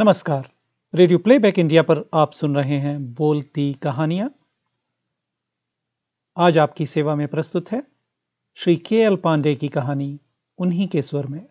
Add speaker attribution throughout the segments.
Speaker 1: नमस्कार। Radio playback India पर आप सुन रहे हैं बोलती कहानियाँ। आज आपकी सेवा में प्रस्तुत है श्री के एल पांडे की कहानी, उन्हीं के स्वर में।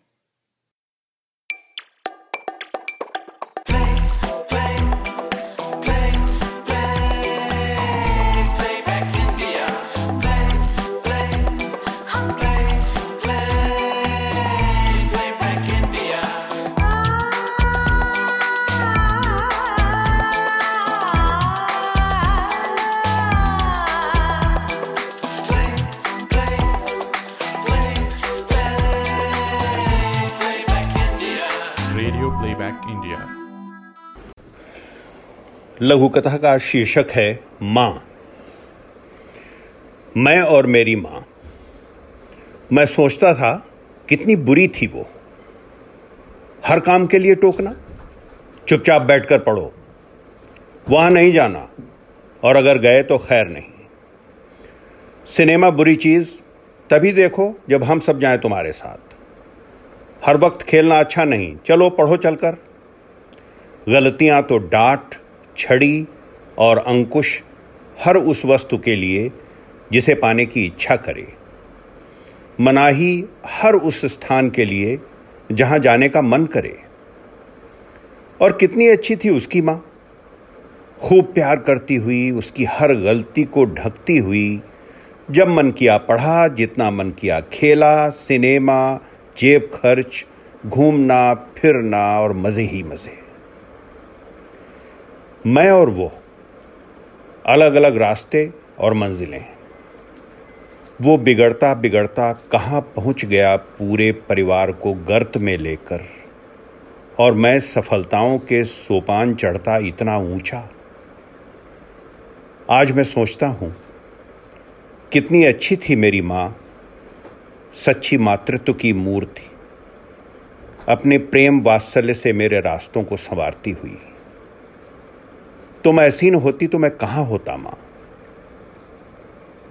Speaker 2: रेडियो प्लेबैक इंडिया
Speaker 3: लघु कथा का शीर्षक है माँ। मैं और मेरी माँ। मैं सोचता था कितनी बुरी थी वो। हर काम के लिए टोकना, चुपचाप बैठकर पढ़ो। वहाँ नहीं जाना, और अगर गए तो खैर नहीं। सिनेमा बुरी चीज़, तभी देखो जब हम सब जाएँ तुम्हारे साथ। हर वक्त खेलना अच्छा नहीं। चलो, पढ़ो चलकर। गलतियाँ तो डांट, छड़ी और अंकुश हर उस वस्तु के लिए जिसे पाने की इच्छा करे। मनाही हर उस स्थान के लिए जहाँ जाने का मन करे। और कितनी अच्छी थी उसकी माँ। खूब प्यार करती हुई, उसकी हर गलती को ढकती हुई, जब मन किया पढ़ा, जितना मन किया खेला, सिनेमा जेब खर्च, घूमना, फिरना और मज़े ही मज़े। मैं और वो अलग अलग रास्ते और मंजिलें। वो बिगड़ता बिगड़ता कहाँ पहुँच गया पूरे परिवार को गर्त में लेकर, और मैं सफलताओं के सोपान चढ़ता इतना ऊँचा। आज मैं सोचता हूँ, कितनी अच्छी थी मेरी माँ सच्ची मातृत्व की मूर्ति, अपने प्रेम वात्सल्य से मेरे रास्तों को संवारती हुई। तुम ऐसी न होती तो मैं कहाँ होता, माँ?